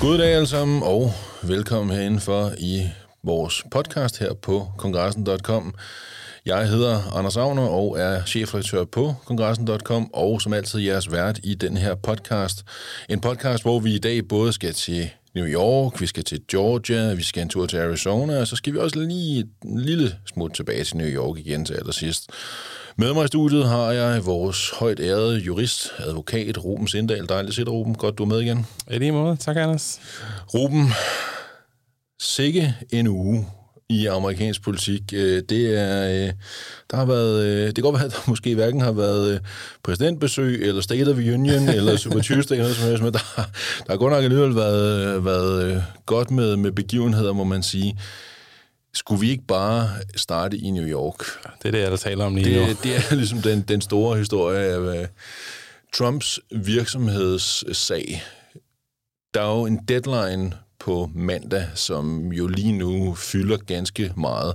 Goddag alle sammen, og velkommen herinde for i vores podcast her på kongressen.com. Jeg hedder Anders Agner og er chefredaktør på kongressen.com, og som altid jeres vært i den her podcast. En podcast, hvor vi i dag både skal til New York, vi skal til Georgia, vi skal en tur til Arizona, og så skal vi også lige en lille smut tilbage til New York igen til allersidst. Med mig i studiet har jeg vores højt ærede jurist, advokat Ruben Sindal. Dejligt at se dig, Ruben. Godt, du er med igen. I lige måde. Tak, Anders. Ruben, sikke en uge i amerikansk politik. Øh, det er, øh, der har været, øh, det kan godt være, at der måske hverken har været præsidentbesøg, eller State of Union, eller Super Tuesday, eller noget men der, der har godt nok alligevel været, været godt med, med begivenheder, må man sige. Skulle vi ikke bare starte i New York? Det er det, jeg der taler om lige det, nu. Det er ligesom den, den store historie af Trumps virksomhedssag. Der er jo en deadline på mandag, som jo lige nu fylder ganske meget.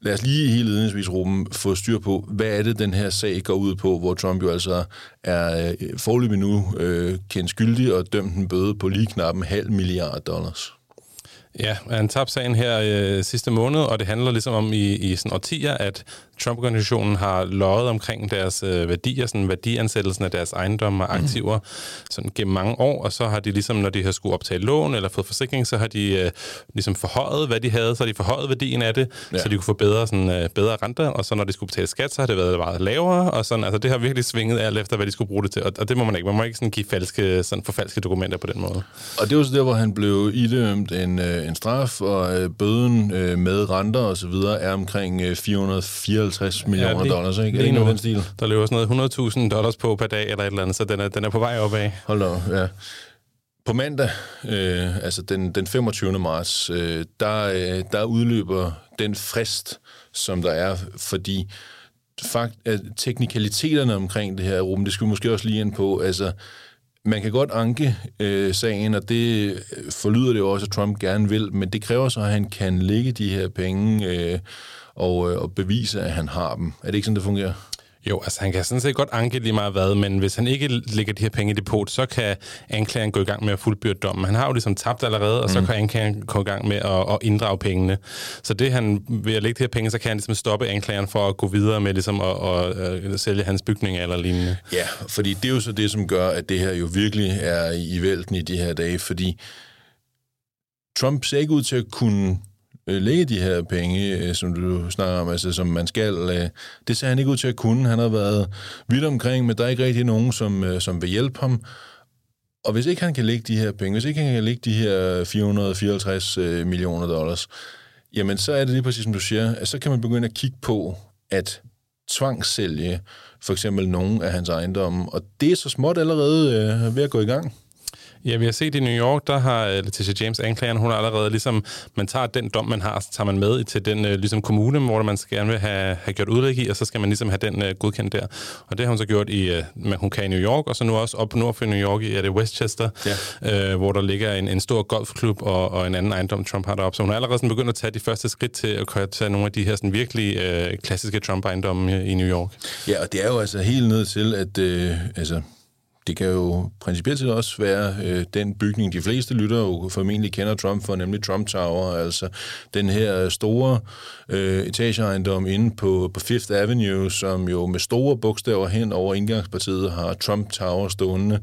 Lad os lige helt indensvis, Ruben, få styr på, hvad er det, den her sag går ud på, hvor Trump jo altså er øh, forløbig nu øh, kendt skyldig og dømt en bøde på lige knap en halv milliard dollars. Ja, han tabte sagen her øh, sidste måned, og det handler ligesom om i, i sådan årtier, at Trump-organisationen har løjet omkring deres øh, værdier, sådan værdiansættelsen af deres ejendomme og aktiver, mm. sådan gennem mange år, og så har de ligesom, når de har skulle optage lån eller fået forsikring, så har de øh, ligesom forhøjet, hvad de havde, så har de forhøjet værdien af det, ja. så de kunne få bedre, sådan, øh, bedre renter, og så når de skulle betale skat, så har det været meget lavere, og sådan, altså det har virkelig svinget alt efter, hvad de skulle bruge det til, og, og det må man ikke. Man må ikke sådan give falske, sådan forfalske dokumenter på den måde. Og det var så der, hvor han blev idømt en, øh, en straf, og øh, bøden øh, med renter og så videre er omkring øh, 404 150 millioner ja, lige, dollars, ikke? Lige nu, den stil? Der løber sådan noget 100.000 dollars på per dag eller et eller andet, så den er, den er på vej opad. Hold da, ja. På mandag, øh, altså den, den 25. marts, øh, der, øh, der udløber den frist, som der er, fordi fakt, at teknikaliteterne omkring det her rum, det skal vi måske også lige ind på, altså man kan godt anke øh, sagen, og det øh, forlyder det jo også, at Trump gerne vil, men det kræver så, at han kan lægge de her penge øh, og, øh, og bevise, at han har dem. Er det ikke sådan, det fungerer? Jo, altså han kan sådan set godt anke lige meget hvad, men hvis han ikke lægger de her penge i depot, så kan anklageren gå i gang med at fuldbyrde dommen. Han har jo ligesom tabt allerede, og mm. så kan anklageren gå i gang med at, at inddrage pengene. Så det han, ved at lægge de her penge, så kan han ligesom stoppe anklageren for at gå videre med ligesom at, at, at, sælge hans bygninger eller lignende. Ja, fordi det er jo så det, som gør, at det her jo virkelig er i vælten i de her dage, fordi Trump ser ikke ud til at kunne øh, lægge de her penge, øh, som du snakker om, altså som man skal. Øh, det ser han ikke ud til at kunne. Han har været vidt omkring, men der er ikke rigtig nogen, som, øh, som vil hjælpe ham. Og hvis ikke han kan lægge de her penge, hvis ikke han kan lægge de her 454 øh, millioner dollars, jamen så er det lige præcis, som du siger, at så kan man begynde at kigge på, at tvangssælge for eksempel nogle af hans ejendomme, og det er så småt allerede øh, ved at gå i gang. Ja, vi har set i New York, der har øh, Letitia James, anklageren, hun har allerede ligesom, man tager den dom, man har, så tager man med til den uh, ligesom kommune, hvor man gerne vil have, have gjort udlæg i, og så skal man ligesom have den uh, godkendt der. Og det har hun så gjort i, uh, hun kan i New York, og så nu også op nord for New York i er det Westchester, ja. uh, hvor der ligger en, en stor golfklub og, og en anden ejendom, Trump har deroppe. Så hun har allerede sådan begyndt at tage de første skridt til at tage nogle af de her sådan virkelig uh, klassiske Trump-ejendomme i New York. Ja, og det er jo altså helt ned til, at uh, altså, det kan jo principielt set også være øh, den bygning, de fleste lytter jo formentlig kender Trump for, nemlig Trump Tower, altså den her store øh, etageejendom inde på, på Fifth Avenue, som jo med store bogstaver hen over indgangspartiet har Trump Tower stående.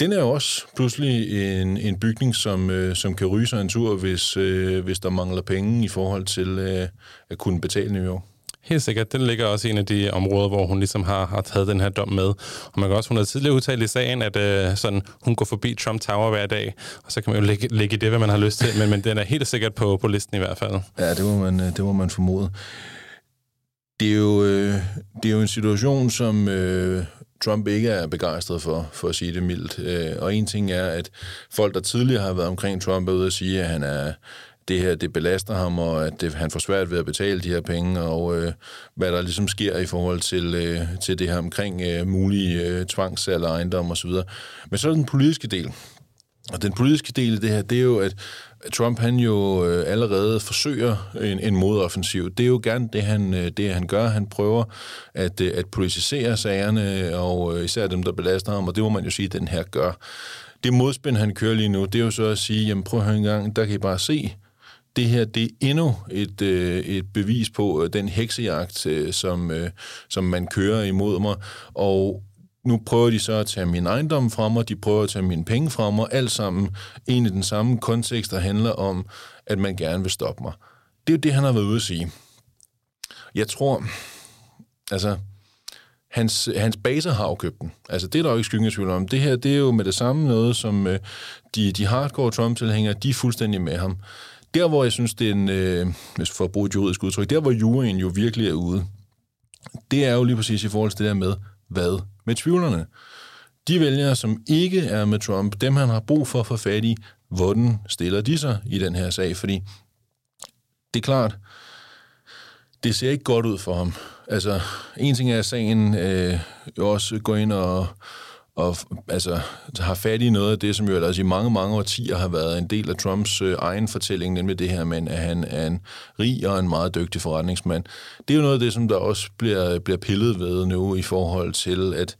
Den er jo også pludselig en, en bygning, som, øh, som kan ryge sig en tur, hvis, øh, hvis der mangler penge i forhold til øh, at kunne betale New York. Helt sikkert. Den ligger også i en af de områder, hvor hun ligesom har, har taget den her dom med. Og man kan også, hun har tidligere udtalt i sagen, at øh, sådan, hun går forbi Trump Tower hver dag, og så kan man jo lægge, lægge i det, hvad man har lyst til, men, men den er helt sikkert på, på listen i hvert fald. Ja, det må man, øh, det må man formode. Det er jo, øh, det er jo en situation, som øh, Trump ikke er begejstret for, for at sige det mildt. Øh, og en ting er, at folk, der tidligere har været omkring Trump, er ude at sige, at han er det her det belaster ham, og at det, han får svært ved at betale de her penge, og øh, hvad der ligesom sker i forhold til, øh, til det her omkring øh, mulige øh, tvangssalg af ejendom osv. Men så er den politiske del. Og den politiske del af det her, det er jo, at Trump han jo øh, allerede forsøger en, en modoffensiv. Det er jo gerne det, han, øh, det, han gør. Han prøver at, øh, at politisere sagerne, og øh, især dem, der belaster ham, og det må man jo sige, at den her gør. det modspænd, han kører lige nu, det er jo så at sige, jamen prøv at høre en gang, der kan I bare se, det her det er endnu et, øh, et bevis på øh, den heksejagt, øh, som, øh, som man kører imod mig. Og nu prøver de så at tage min ejendom fra mig, de prøver at tage mine penge fra mig, alt sammen en i den samme kontekst, der handler om, at man gerne vil stoppe mig. Det er jo det, han har været ude at sige. Jeg tror, altså, hans, hans baser har jo købt den. Altså, det er der jo ikke skyggen om. Det her, det er jo med det samme noget, som øh, de, de hardcore Trump-tilhængere, de er fuldstændig med ham. Der, hvor jeg synes, det er en, øh, hvis for at bruge et juridisk udtryk, der, hvor juryen jo virkelig er ude, det er jo lige præcis i forhold til det der med, hvad med tvivlerne. De vælgere, som ikke er med Trump, dem han har brug for at få fat i, hvordan stiller de sig i den her sag? Fordi det er klart, det ser ikke godt ud for ham. Altså, en ting er, at sagen øh, også går ind og, og altså, har fat i noget af det, som jo ellers i mange, mange årtier har været en del af Trumps øh, egen fortælling, nemlig det her med, at han er en rig og en meget dygtig forretningsmand. Det er jo noget af det, som der også bliver, bliver pillet ved nu i forhold til, at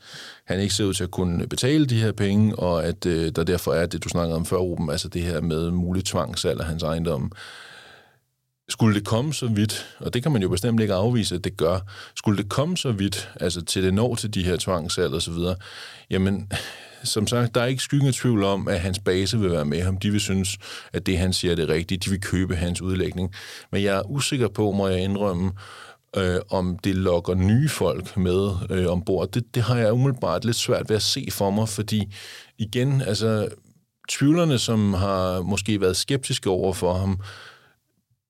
han ikke ser ud til at kunne betale de her penge, og at øh, der derfor er det, du snakkede om før, Ruben, altså det her med mulig tvangsalder hans ejendom. Skulle det komme så vidt, og det kan man jo bestemt ikke afvise, at det gør, skulle det komme så vidt, altså til det når til de her tvangsalder og så videre, jamen, som sagt, der er ikke skyggen af tvivl om, at hans base vil være med ham. De vil synes, at det, han siger, er det rigtige. De vil købe hans udlægning. Men jeg er usikker på, må jeg indrømme, øh, om det lokker nye folk med øh, ombord. Det, det har jeg umiddelbart lidt svært ved at se for mig, fordi igen, altså tvivlerne, som har måske været skeptiske over for ham,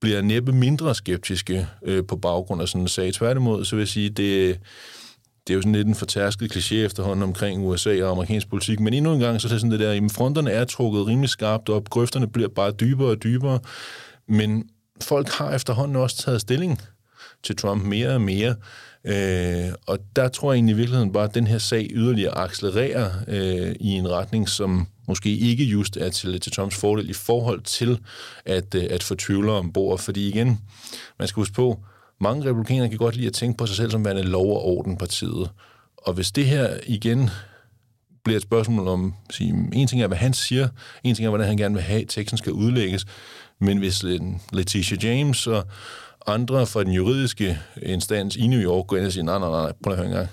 bliver næppe mindre skeptiske øh, på baggrund af sådan en sag. Tværtimod, så vil jeg sige, det, det er jo sådan lidt en fortærsket kliché efterhånden omkring USA og amerikansk politik, men endnu en gang, så er det sådan det der, at fronterne er trukket rimelig skarpt op, grøfterne bliver bare dybere og dybere, men folk har efterhånden også taget stilling til Trump mere og mere, øh, og der tror jeg egentlig i virkeligheden bare, at den her sag yderligere accelererer øh, i en retning, som måske ikke just er til, til Toms fordel i forhold til at, øh, at få tvivlere ombord. Fordi igen, man skal huske på, mange republikanere kan godt lide at tænke på sig selv som værende lov- og ordenpartiet. Og hvis det her igen bliver et spørgsmål om, sige, en ting er, hvad han siger, en ting er, hvordan han gerne vil have, at teksten skal udlægges, men hvis Letitia James og andre fra den juridiske instans i New York går ind og siger, nej, nej, nej, prøv at høre en gang,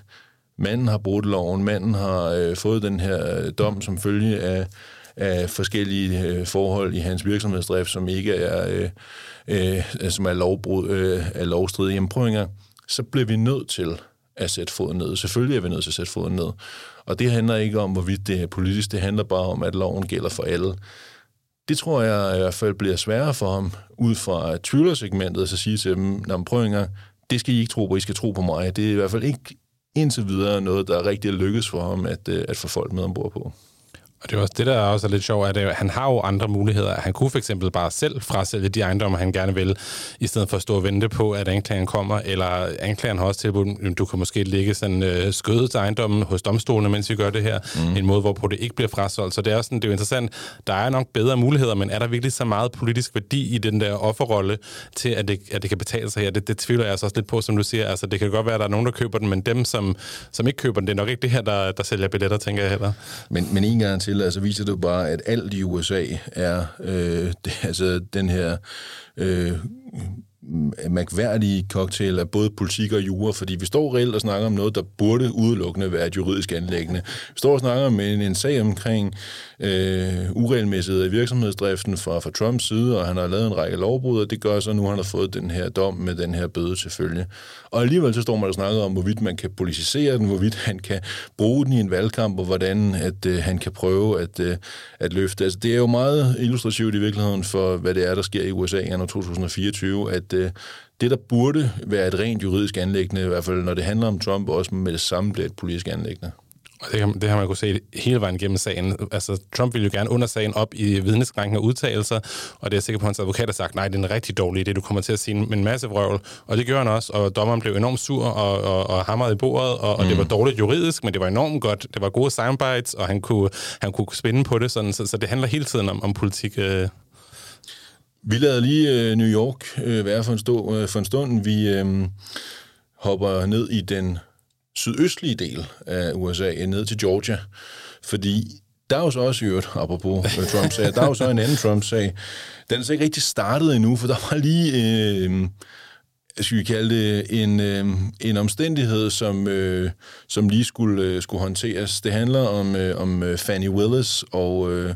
manden har brudt loven, manden har øh, fået den her øh, dom som følge af, af forskellige øh, forhold i hans virksomhedsdrift, som ikke er, øh, øh, som er, lovbrud, øh, er lovstridige. Jamen prøv gang, så bliver vi nødt til at sætte foden ned. Selvfølgelig er vi nødt til at sætte foden ned. Og det handler ikke om, hvorvidt det er politisk, det handler bare om, at loven gælder for alle. Det tror jeg øh, i hvert fald bliver sværere for ham, ud fra tvivlersegmentet, at sige til dem, prøv man gang, det skal I ikke tro på, I skal tro på mig. Det er i hvert fald ikke indtil videre noget, der rigtig lykkedes for ham at, øh, at få folk med ombord på. Og det er også det, der er også lidt sjovt, at han har jo andre muligheder. Han kunne for eksempel bare selv frasælge de ejendomme, han gerne vil, i stedet for at stå og vente på, at anklageren kommer, eller anklageren har også tilbudt, du kan måske lægge sådan øh, skødet ejendommen hos domstolene, mens vi gør det her, mm. en måde, hvorpå det ikke bliver frasolgt. Så det er, også sådan, det er jo interessant. Der er nok bedre muligheder, men er der virkelig så meget politisk værdi i den der offerrolle til, at det, at det kan betale sig her? Det, det tvivler jeg altså også lidt på, som du siger. Altså, det kan godt være, at der er nogen, der køber den, men dem, som, som ikke køber den, det er nok ikke det her, der, der sælger billetter, tænker jeg heller. Men, men en gang til, til, altså viser det jo bare, at alt i USA er øh, det, altså den her øh, mærkværdige cocktail af både politik og jura, fordi vi står reelt og snakker om noget, der burde udelukkende være et juridisk anlæggende. Vi står og snakker om en, en sag omkring øh, uregelmæssighed i virksomhedsdriften fra, fra Trumps side, og han har lavet en række lovbrud, og det gør så nu, han har fået den her dom med den her bøde til følge. Og alligevel så står man og snakker om, hvorvidt man kan politisere den, hvorvidt han kan bruge den i en valgkamp, og hvordan at, øh, han kan prøve at, øh, at løfte. Altså, det er jo meget illustrativt i virkeligheden for, hvad det er, der sker i USA i 2024, at øh, det, der burde være et rent juridisk anlæggende, i hvert fald når det handler om Trump, også med det samme bliver et politisk anlæggende. Og det, kan, det har man kunne se hele vejen gennem sagen. Altså, Trump ville jo gerne under sagen op i vidneskranken og udtalelser, og det er sikker på, at hans advokat har sagt, nej, det er en rigtig dårlig idé, du kommer til at sige en masse vrøvl. Og det gjorde han også, og dommeren blev enormt sur og, og, og hamrede i bordet, og, og mm. det var dårligt juridisk, men det var enormt godt. Det var gode soundbites, og han kunne, han kunne spænde på det, sådan, så, så det handler hele tiden om, om politik. Øh. Vi lader lige øh, New York øh, være for en, stå, øh, for en stund. Vi øh, hopper ned i den sydøstlige del af USA, øh, ned til Georgia, fordi Der er jo så også i øvrigt, apropos øh, Trump-sag, der er jo så en anden Trump-sag. Den er så ikke rigtig startet endnu, for der var lige, øh, skal vi kalde det, en, øh, en omstændighed, som, øh, som lige skulle, øh, skulle håndteres. Det handler om, øh, om øh, Fannie Fanny Willis og... Øh,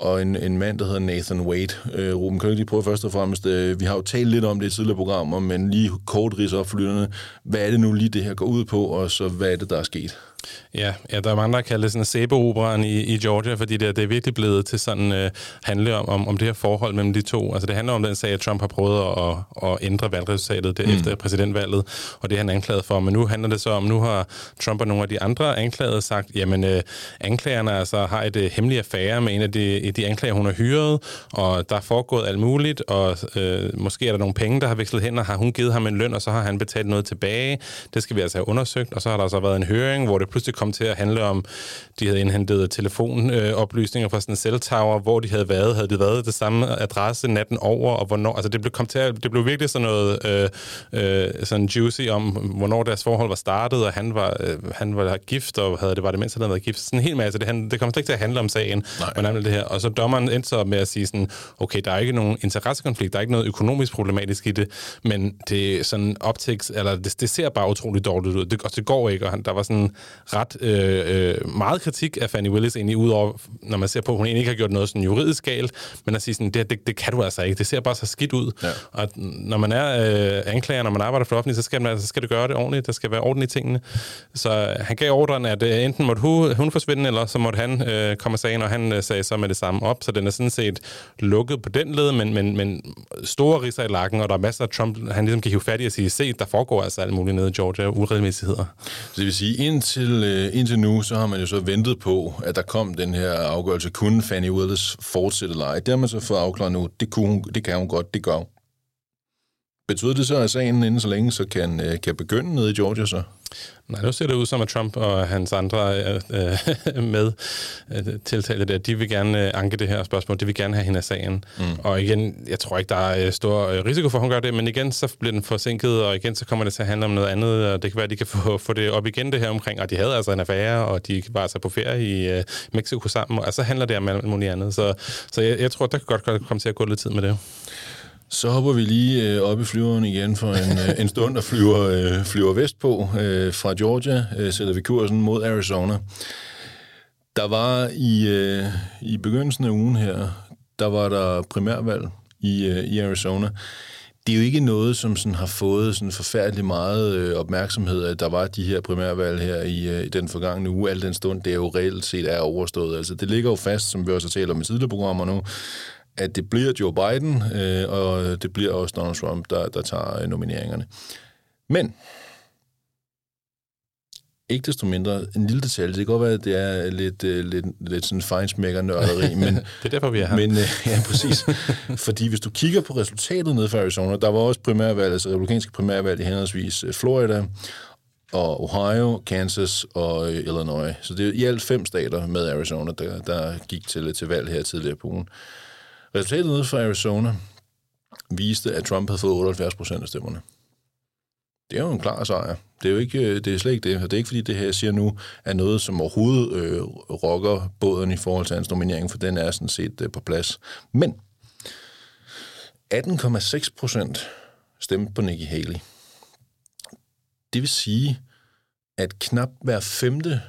og en, en mand, der hedder Nathan Wade. Øh, Ruben, kan du lige prøve først og fremmest, øh, vi har jo talt lidt om det i tidligere programmer, men lige kort ridse op for lytterne. Hvad er det nu lige, det her går ud på, og så hvad er det, der er sket? Ja, ja, der er mange, der kalder det sådan sæbeoperaen i, i Georgia, fordi det, det er virkelig blevet til sådan øh, handle om, om, om det her forhold mellem de to. Altså det handler om den sag, at Trump har prøvet at, at ændre valgresultatet der mm. efter præsidentvalget, og det er han anklaget for. Men nu handler det så om, nu har Trump og nogle af de andre anklagede sagt, jamen øh, anklagerne altså har et øh, hemmeligt affære med en af de, de anklager, hun har hyret, og der er foregået alt muligt, og øh, måske er der nogle penge, der har vekslet hen, og har hun givet ham en løn, og så har han betalt noget tilbage. Det skal vi altså have undersøgt, og så har der så været en høring, hvor det pludselig kom til at handle om, de havde indhentet telefonoplysninger fra sådan en celltower, hvor de havde været. Havde de været det samme adresse natten over, og hvornår? Altså det blev, kom til at, det blev virkelig sådan noget øh, øh, sådan juicy om, hvornår deres forhold var startet, og han var, øh, han var gift, og havde det var det, mens han havde været gift. Sådan en hel masse. Det, han, det kom slet ikke til at handle om sagen, men det her. Og så dommeren endte så med at sige sådan, okay, der er ikke nogen interessekonflikt, der er ikke noget økonomisk problematisk i det, men det er sådan optics, eller det, det ser bare utroligt dårligt ud. Det, og det går ikke, og han, der var sådan ret øh, øh, meget kritik af Fanny Willis egentlig, udover, når man ser på, at hun egentlig ikke har gjort noget sådan juridisk galt, men at sige sådan, det, det, det kan du altså ikke. Det ser bare så skidt ud. Ja. Og når man er øh, anklager, når man arbejder for offentligt, så skal, man, så skal det gøre det ordentligt. Der skal være orden i tingene. Så han gav ordren, at øh, enten måtte hun, hun forsvinde, eller så måtte han øh, komme af sagen, og han øh, sagde så med det samme op. Så den er sådan set lukket på den led, men, men, men store riser i lakken, og der er masser af Trump, han ligesom kan hive fat i og sige, se, der foregår altså alt muligt nede i Georgia, uregelmæssigheder. Så det vil sige, indtil, indtil, øh, indtil nu, så har man jo så ventet på, at der kom den her afgørelse. Kunne Fanny Willis fortsætte lege? Det har man så fået afklaret nu. Det, kunne hun, det kan hun godt. Det gør hun. Betyder det så, at sagen inden så længe så kan, øh, kan begynde nede i Georgia så? Nej, nu ser det ud som, at Trump og hans andre øh, øh med øh, tiltalte der, de vil gerne øh, anke det her spørgsmål. De vil gerne have hende af sagen. Mm. Og igen, jeg tror ikke, der er øh, stor risiko for, at hun gør det, men igen, så bliver den forsinket, og igen, så kommer det til at handle om noget andet, og det kan være, at de kan få, få det op igen, det her omkring, og de havde altså en affære, og de var altså på ferie i øh, Mexico sammen, og så handler det om alt muligt andet. Så, så jeg, jeg tror, der kan godt komme til at gå lidt tid med det. Så hopper vi lige øh, op i flyveren igen for en, øh, en stund og flyver, øh, flyver vestpå. Øh, fra Georgia øh, sætter vi kursen mod Arizona. Der var i, øh, i begyndelsen af ugen her, der var der primærvalg i, øh, i Arizona. Det er jo ikke noget, som sådan har fået sådan forfærdelig meget øh, opmærksomhed, at der var de her primærvalg her i, øh, i den forgangne uge. Al den stund, det er jo reelt set er overstået. Altså, det ligger jo fast, som vi også har talt om i tidligere programmer nu, at det bliver Joe Biden, øh, og det bliver også Donald Trump, der, der tager øh, nomineringerne. Men ikke desto mindre, en lille detalje, det kan godt være, at det er lidt, uh, lidt, lidt sådan fejnsmækker-nørderi, men... det er derfor, vi er her. Men, uh, ja, præcis. Fordi hvis du kigger på resultatet nede for Arizona, der var også primærvalg, altså republikanske primærvalg i henholdsvis Florida, og Ohio, Kansas og Illinois. Så det er i alt fem stater med Arizona, der, der gik til, til valg her tidligere på ugen. Resultatet nede fra Arizona viste, at Trump havde fået 78 procent af stemmerne. Det er jo en klar sejr. Det er jo ikke, øh, det er slet ikke det. Det er ikke, fordi det her, jeg siger nu, er noget, som overhovedet øh, rokker båden i forhold til hans nominering, for den er sådan set øh, på plads. Men 18,6 procent stemte på Nikki Haley. Det vil sige, at knap hver femte,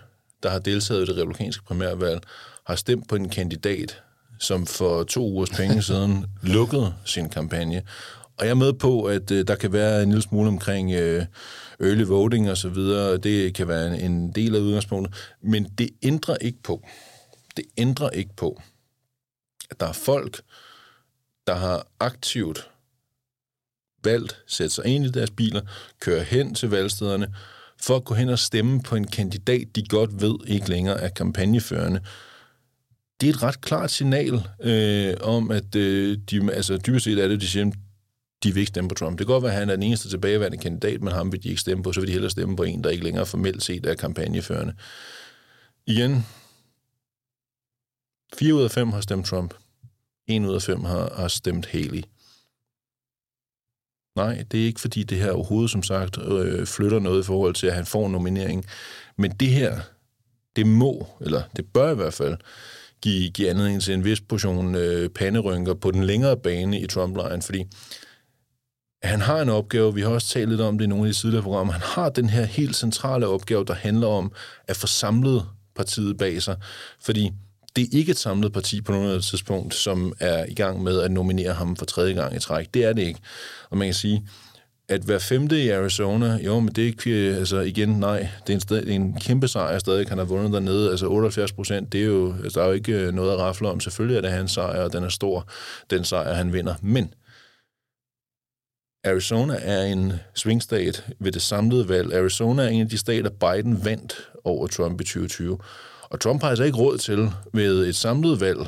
der har deltaget i det republikanske primærvalg, har stemt på en kandidat, som for to ugers penge siden lukkede sin kampagne. Og jeg er med på, at øh, der kan være en lille smule omkring øh, early voting og så videre. Det kan være en, en del af udgangspunktet. Men det ændrer ikke på, det ændrer ikke på, at der er folk, der har aktivt valgt, sætte sig ind i deres biler, køre hen til valgstederne, for at gå hen og stemme på en kandidat, de godt ved ikke længere er kampagneførende, det er et ret klart signal øh, om, at øh, de, altså, dybest set er det, de siger, de vil ikke stemme på Trump. Det kan godt være, at han er den eneste tilbageværende kandidat, men ham vil de ikke stemme på. Så vil de hellere stemme på en, der ikke længere formelt set er kampagneførende. Igen, 4 ud af 5 har stemt Trump. 1 ud af 5 har, har stemt Haley. Nej, det er ikke fordi det her overhovedet, som sagt, øh, flytter noget i forhold til, at han får nominering. Men det her, det må, eller det bør i hvert fald, give, give anledning til en vis portion øh, panderynker på den længere bane i Trump-lejren, fordi han har en opgave, vi har også talt lidt om det i nogle af de tidligere programmer, han har den her helt centrale opgave, der handler om at få samlet partiet bag sig, fordi det er ikke et samlet parti på noget tidspunkt, som er i gang med at nominere ham for tredje gang i træk. Det er det ikke. Og man kan sige, at hver femte i Arizona, jo, men det er ikke, altså igen, nej, det er en, sted, en kæmpe sejr stadig, han har vundet dernede, altså 78 procent, det er jo, altså, der er jo ikke øh, noget at rafle om, selvfølgelig er det hans sejr, og den er stor, den sejr, han vinder, men Arizona er en svingstat ved det samlede valg. Arizona er en af de stater, Biden vandt over Trump i 2020. Og Trump har altså ikke råd til ved et samlet valg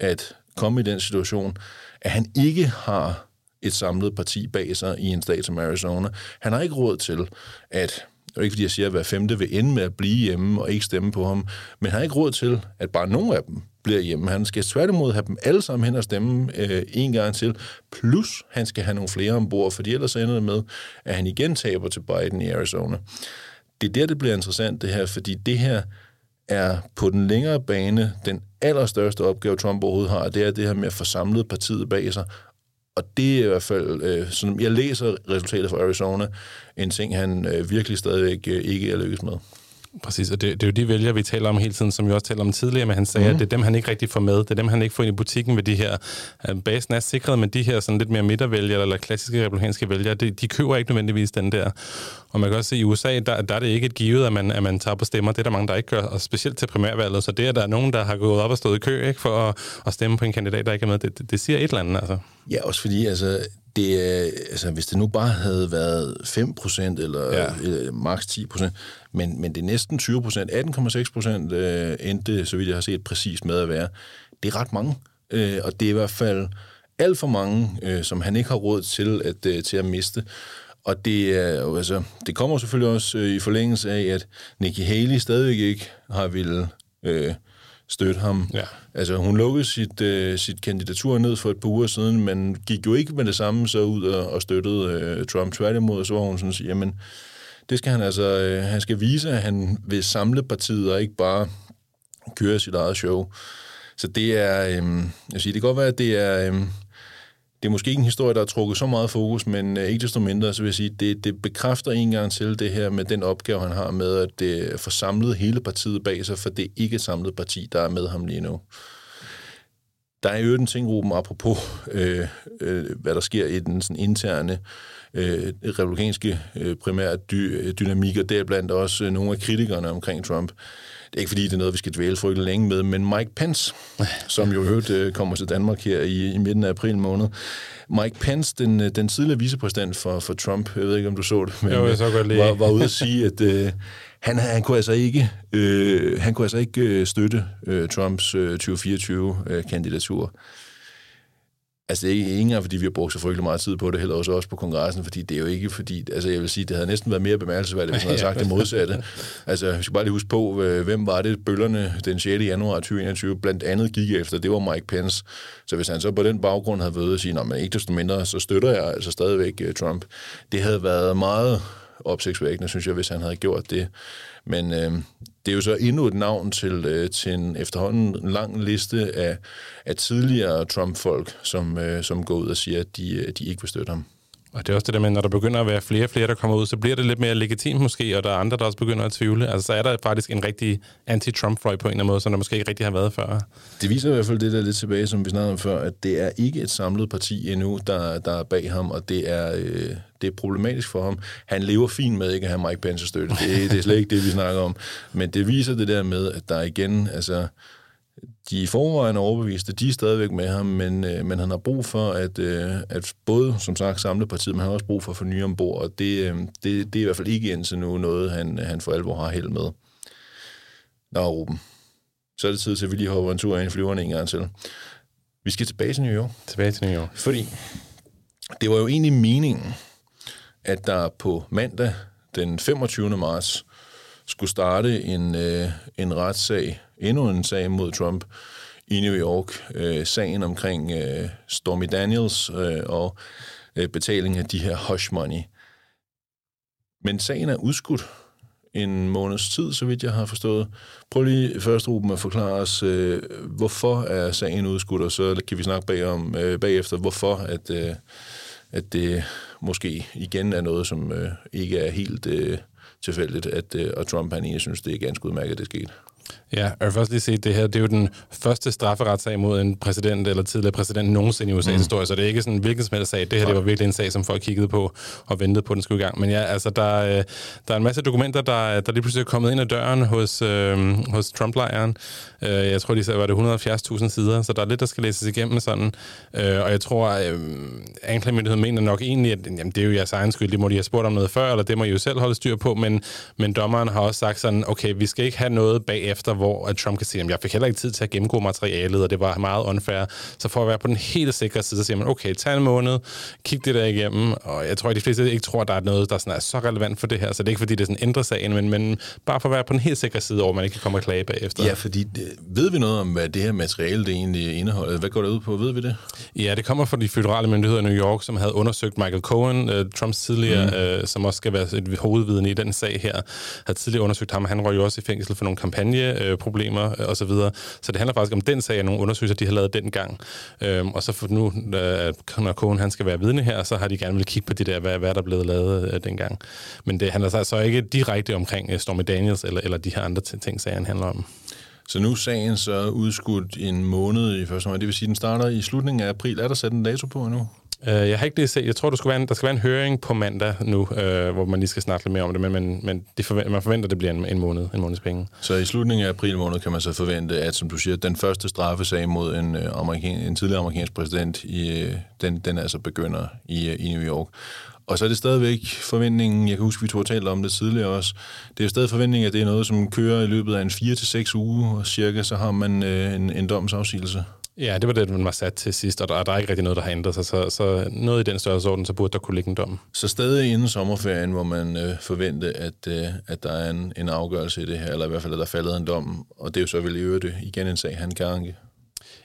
at komme i den situation, at han ikke har et samlet parti bag sig i en stat som Arizona. Han har ikke råd til at det er ikke, fordi jeg siger, at hver femte vil ende med at blive hjemme og ikke stemme på ham, men han har ikke råd til, at bare nogen af dem bliver hjemme. Han skal tværtimod have dem alle sammen hen og stemme øh, en gang til, plus han skal have nogle flere ombord, fordi ellers ender det med, at han igen taber til Biden i Arizona. Det er der, det bliver interessant, det her, fordi det her er på den længere bane den allerstørste opgave, Trump overhovedet har, det er det her med at få samlet partiet bag sig, og det er i hvert fald, øh, sådan, jeg læser resultatet fra Arizona, en ting, han øh, virkelig stadigvæk øh, ikke er lykkes med. Præcis, og det, det er jo de vælgere, vi taler om hele tiden, som vi også talte om tidligere, men han sagde, mm. at mhm. det er dem, han ikke rigtig får med. Det er dem, han ikke får ind i butikken ved de her. Øh, basen er sikret, men de her sådan lidt mere midtervælgere, eller klassiske republikanske vælgere, de, de køber ikke nødvendigvis den der. Og man kan også se, at i USA, der, der er det ikke et givet, at man, at man tager på stemmer. Det er der mange, der ikke gør, og specielt til primærvalget. Så det, at der er nogen, der har gået op og stået i kø ikke, for at, at stemme på en kandidat, der ikke er med, det, det, det siger et eller andet. Altså. Ja, også fordi altså, det, altså, hvis det nu bare havde været 5% eller, ja. eller maks 10%, men, men det er næsten 20%, 18,6% øh, endte, så vidt jeg har set, præcis med at være. Det er ret mange, øh, og det er i hvert fald alt for mange, øh, som han ikke har råd til at, øh, til at miste. Og det, er jo, altså, det kommer selvfølgelig også øh, i forlængelse af, at Nikki Haley stadigvæk ikke har ville øh, støtte ham. Ja. Altså, hun lukkede sit, øh, sit kandidatur ned for et par uger siden, men gik jo ikke med det samme så ud og, og støttede øh, Trump. Tværtimod, så var hun sådan, jamen, det skal han altså, øh, han skal vise, at han vil samle partiet og ikke bare køre sit eget show. Så det er, øh, jeg siger, det kan godt være, at det er, øh, det er måske ikke en historie, der har trukket så meget fokus, men øh, ikke desto mindre, så vil jeg sige, det, det bekræfter en gang til det her med den opgave, han har med at det, få samlet hele partiet bag sig, for det er ikke et samlet parti, der er med ham lige nu. Der er jo en ting, Ruben, apropos øh, øh, hvad der sker i den sådan, interne øh, republikanske øh, primære dy, dynamik, og deriblandt også øh, nogle af kritikerne omkring Trump. Det er ikke fordi, det er noget, vi skal dvæle frygtelig længe med, men Mike Pence, som jo hørt øh, kommer til Danmark her i, i midten af april måned. Mike Pence, den, øh, den tidligere vicepræsident for, for Trump, jeg ved ikke, om du så det, men jo, jeg så godt lige. Var, var ude at sige, at øh, han, han kunne altså ikke, øh, han kunne altså ikke øh, støtte øh, Trumps øh, 2024-kandidatur. Øh, Altså, det er ikke engang, fordi vi har brugt så frygtelig meget tid på det, heller også, også på kongressen, fordi det er jo ikke fordi... Altså, jeg vil sige, det havde næsten været mere bemærkelsesværdigt, hvis man havde sagt det modsatte. Altså, vi skal bare lige huske på, hvem var det, bøllerne den 6. januar 2021 blandt andet gik efter, det var Mike Pence. Så hvis han så på den baggrund havde været at sige, men ikke desto mindre, så støtter jeg altså stadigvæk uh, Trump. Det havde været meget opsigtsvækkende, synes jeg, hvis han havde gjort det. Men øh, det er jo så endnu et navn til, øh, til en efterhånden lang liste af, af tidligere Trump-folk, som, øh, som går ud og siger, at de, øh, de ikke vil støtte ham. Og det er også det der med, når der begynder at være flere og flere, der kommer ud, så bliver det lidt mere legitimt måske, og der er andre, der også begynder at tvivle. Altså, så er der faktisk en rigtig anti-Trump-fløj på en eller anden måde, som der måske ikke rigtig har været før. Det viser i hvert fald det der lidt tilbage, som vi snakkede om før, at det er ikke et samlet parti endnu, der, der er bag ham, og det er, øh, det er problematisk for ham. Han lever fint med ikke at have Mike Pence støtte. Det, det er slet ikke det, vi snakker om. Men det viser det der med, at der igen, altså de i forvejen er overbeviste, de er stadigvæk med ham, men, øh, men han har brug for at, øh, at både, som sagt, samle partiet, men han har også brug for at nye ombord, og det, øh, det, det er i hvert fald ikke indtil nu noget, han, han for alvor har held med. Nå, Ruben. Så er det tid til, at vi lige hopper en tur ind i flyverne en gang til. Vi skal tilbage til New York. Tilbage til New York. Fordi det var jo egentlig meningen, at der på mandag den 25. marts skulle starte en, øh, en retssag endnu en sag mod Trump i New York. Øh, sagen omkring øh, Stormy Daniels øh, og øh, betaling af de her hush money. Men sagen er udskudt en måneds tid, så vidt jeg har forstået. Prøv lige først, Ruben, at forklare os, øh, hvorfor er sagen udskudt, og så kan vi snakke bag om, øh, bagefter, hvorfor at, øh, at det måske igen er noget, som øh, ikke er helt øh, tilfældigt, at øh, og Trump han egentlig synes, det er ganske udmærket, at det skete. Ja, jeg vil først lige sige, at det her det er jo den første strafferetssag mod en præsident eller tidligere præsident nogensinde i USA's mm. historie, så det er ikke sådan en hvilken som helst sag. Det her det var virkelig en sag, som folk kiggede på og ventede på, at den skulle i gang. Men ja, altså, der, øh, der er en masse dokumenter, der, der lige pludselig er kommet ind ad døren hos, øh, hos Trump-lejren. Øh, jeg tror, de sagde, var det 170.000 sider, så der er lidt, der skal læses igennem sådan. Øh, og jeg tror, øh, anklagemyndigheden mener nok egentlig, at jamen, det er jo jeres egen skyld, det må de have spurgt om noget før, eller det må I jo selv holde styr på, men, men dommeren har også sagt sådan, okay, vi skal ikke have noget bagefter, hvor at Trump kan sige, at jeg fik heller ikke tid til at gennemgå materialet, og det var meget unfair. Så for at være på den helt sikre side, så siger man, okay, tag en måned, kig det der igennem, og jeg tror, at de fleste ikke tror, at der er noget, der sådan er så relevant for det her, så det er ikke, fordi det sådan ændrer sagen, men, men bare for at være på den helt sikre side, hvor man ikke kan komme og klage bagefter. Ja, fordi det, ved vi noget om, hvad det her materiale det egentlig indeholder? Hvad går det ud på? Ved vi det? Ja, det kommer fra de føderale myndigheder i New York, som havde undersøgt Michael Cohen, uh, Trumps tidligere, mm. uh, som også skal være et hovedvidne i den sag her, havde tidligere undersøgt ham. Han røg jo også i fængsel for nogle familieproblemer øh, osv. Så, så det handler faktisk om den sag, nogle undersøgelser, de har lavet dengang. Øhm, og så for nu, øh, når Cohen han skal være vidne her, så har de gerne vil kigge på det der, hvad, hvad der er blevet lavet øh, dengang. Men det handler så altså ikke direkte omkring øh, Stormy Daniels eller, eller de her andre ting, sagen handler om. Så nu er sagen så udskudt en måned i første omgang. Det vil sige, at den starter i slutningen af april. Er der sat en dato på endnu? Øh, jeg har ikke lige set. Jeg tror, der skal være en, der skal være en høring på mandag nu, øh, hvor man lige skal snakke lidt mere om det, men, men, men det forventer, man forventer, at det bliver en, en måned, en måneds penge. Så i slutningen af april måned kan man så forvente, at, som du siger, den første straffesag mod en, øh, amerikan, en tidligere amerikansk præsident, i, øh, den, den altså begynder i, øh, i New York. Og så er det stadigvæk forventningen, jeg kan huske, vi to har talt om det tidligere også, det er jo stadig forventningen, at det er noget, som kører i løbet af en 4-6 uger cirka, så har man øh, en, en domsafsigelse. Ja, det var det, man var sat til sidst, og der, der er ikke rigtig noget, der har ændret sig, så, så noget i den størrelsesorden, så burde der kunne ligge en dom. Så stadig inden sommerferien, hvor man øh, forvente, at, øh, at der er en, en afgørelse i det her, eller i hvert fald, at der faldet en dom, og det er jo så vel i øvrigt igen en sag, han kan anke.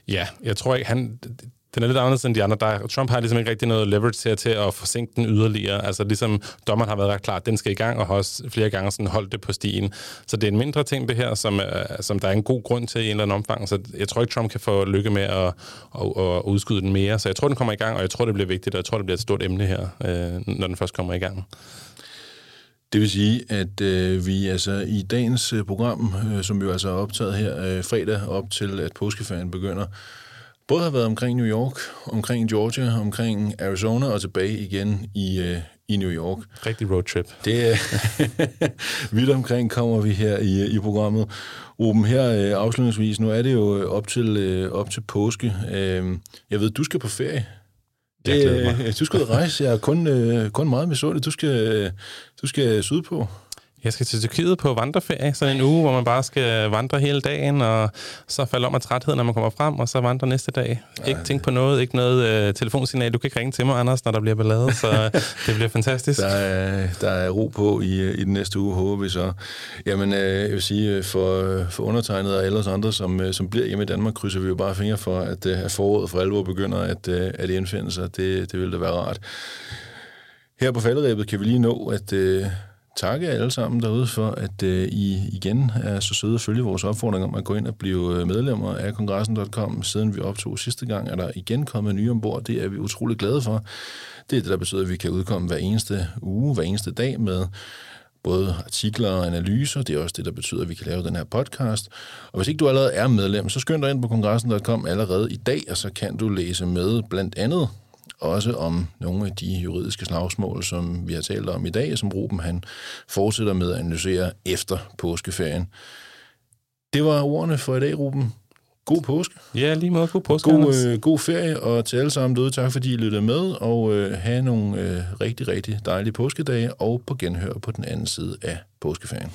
Ja, jeg tror ikke, han, den er lidt anderledes end de andre. Der, Trump har ligesom ikke rigtig noget leverage her til at forsinke den yderligere. Altså ligesom dommeren har været ret klar, at den skal i gang, og har også flere gange sådan holdt det på stien. Så det er en mindre ting, det her, som, øh, som der er en god grund til i en eller anden omfang. Så jeg tror ikke, Trump kan få lykke med at, at, at udskyde den mere. Så jeg tror, den kommer i gang, og jeg tror, det bliver vigtigt, og jeg tror, det bliver et stort emne her, øh, når den først kommer i gang. Det vil sige, at øh, vi altså i dagens øh, program, øh, som vi jo altså er optaget her øh, fredag op til, at påskeferien begynder, både har været omkring New York, omkring Georgia, omkring Arizona og tilbage igen i, øh, i New York. Rigtig roadtrip. Det er vidt omkring kommer vi her i, i programmet. Ruben, her øh, afslutningsvis, nu er det jo op til, øh, op til påske. Øh, jeg ved, du skal på ferie. Det, øh, du skal rejse. Jeg er kun, øh, kun meget misundelig. Du skal, du skal sydpå. Jeg skal til Tyrkiet på vandreferie, så en uge, hvor man bare skal vandre hele dagen, og så falder om af træthed, når man kommer frem, og så vandre næste dag. Ej. Ikke tænk på noget, ikke noget uh, telefonsignal. Du kan ikke ringe til mig, Anders, når der bliver ballade, så det bliver fantastisk. Der er, der er ro på i, i den næste uge, håber vi så. Jamen, uh, jeg vil sige, for, for undertegnet og alle os andre, som, som bliver hjemme i Danmark, krydser vi jo bare fingre for, at, at foråret for alvor begynder at, at indfinde sig. Det, det vil da være rart. Her på falderæbet kan vi lige nå, at... Uh, takke alle sammen derude for, at øh, I igen er så søde at følge vores opfordring om at gå ind og blive øh, medlemmer af kongressen.com. Siden vi optog sidste gang, er der igen kommet nye ombord. Det er vi utrolig glade for. Det er det, der betyder, at vi kan udkomme hver eneste uge, hver eneste dag med både artikler og analyser. Det er også det, der betyder, at vi kan lave den her podcast. Og hvis ikke du allerede er medlem, så skynd dig ind på kongressen.com allerede i dag, og så kan du læse med blandt andet også om nogle af de juridiske slagsmål, som vi har talt om i dag, som Ruben han fortsætter med at analysere efter påskeferien. Det var ordene for i dag, Ruben. God påske. Ja, lige måde. God påske, God, øh, god ferie, og til alle sammen derude, tak fordi I lyttede med, og øh, have nogle øh, rigtig, rigtig dejlige påskedage, og på genhør på den anden side af påskeferien.